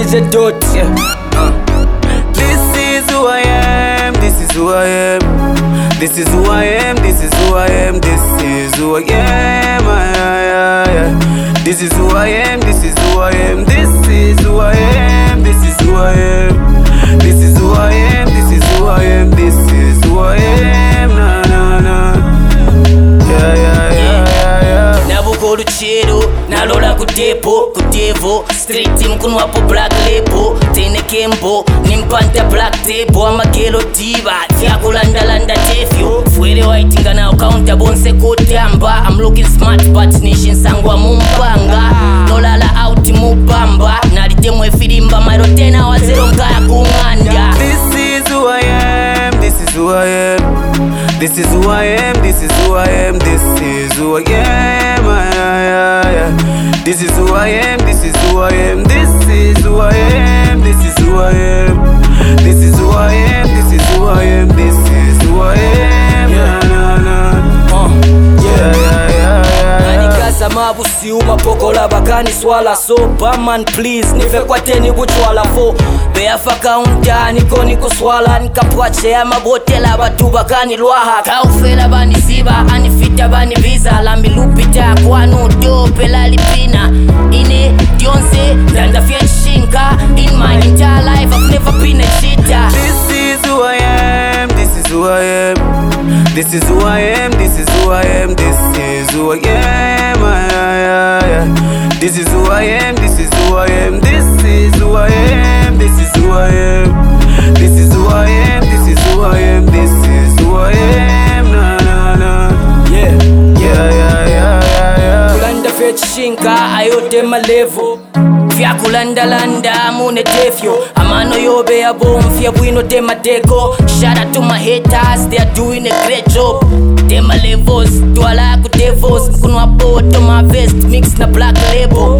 DJ Dotee. Yeah. Uh. This is who I am. This is who I am. This is who I am. This is who I am. This is who I am. Yeah, yeah, yeah. This is who I am. This is who I am. This is who I am. This is who I am. Nalola ku depo ku devo street mkunwapo black label tenekembo nimpanta black table amagelo diva tyakulandalanda tefyo fwere waitinga nawo kaunta bonse kotamba I'm looking smart but nishinsangwa mumpanga nolala out mubamba nalitemu efirimba mairo tena wazero nkaya kung'anda This is who I am. This is who I am. This is who I am. This is who I am. This is is mabusiuma pokola bakani swala so baman please nife kwateni kuchwala fo beafa kaunta niko nikuswala nikapwache mabotela batu bakani lwaha kaufela banisiba anifita banivisa lambilupita kwanu dopela lipina ine dyonse ndandafyenshinka in my entire life i've never been a cheater This is who I am. This is who I am. This is who I am. Fyechishinka ayote malevo. Vyakulandalanda mune tefyo. Amano yobe yabomfya bwino temateko shara to my haters they are doing a great job. Tema levels twala ku devos mkunwa poto my vest mix na black label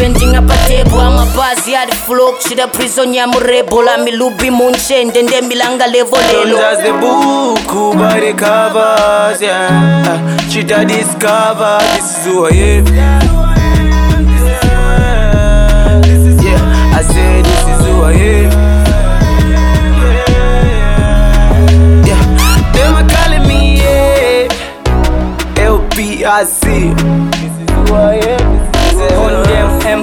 spini depending apatebo amabazi ya flow prison covers, yeah. Uh, Cheat I discover this is who I am. Yeah, I say this is who I am. Yeah, yeah. LPRC. This is who I am. This is who I am.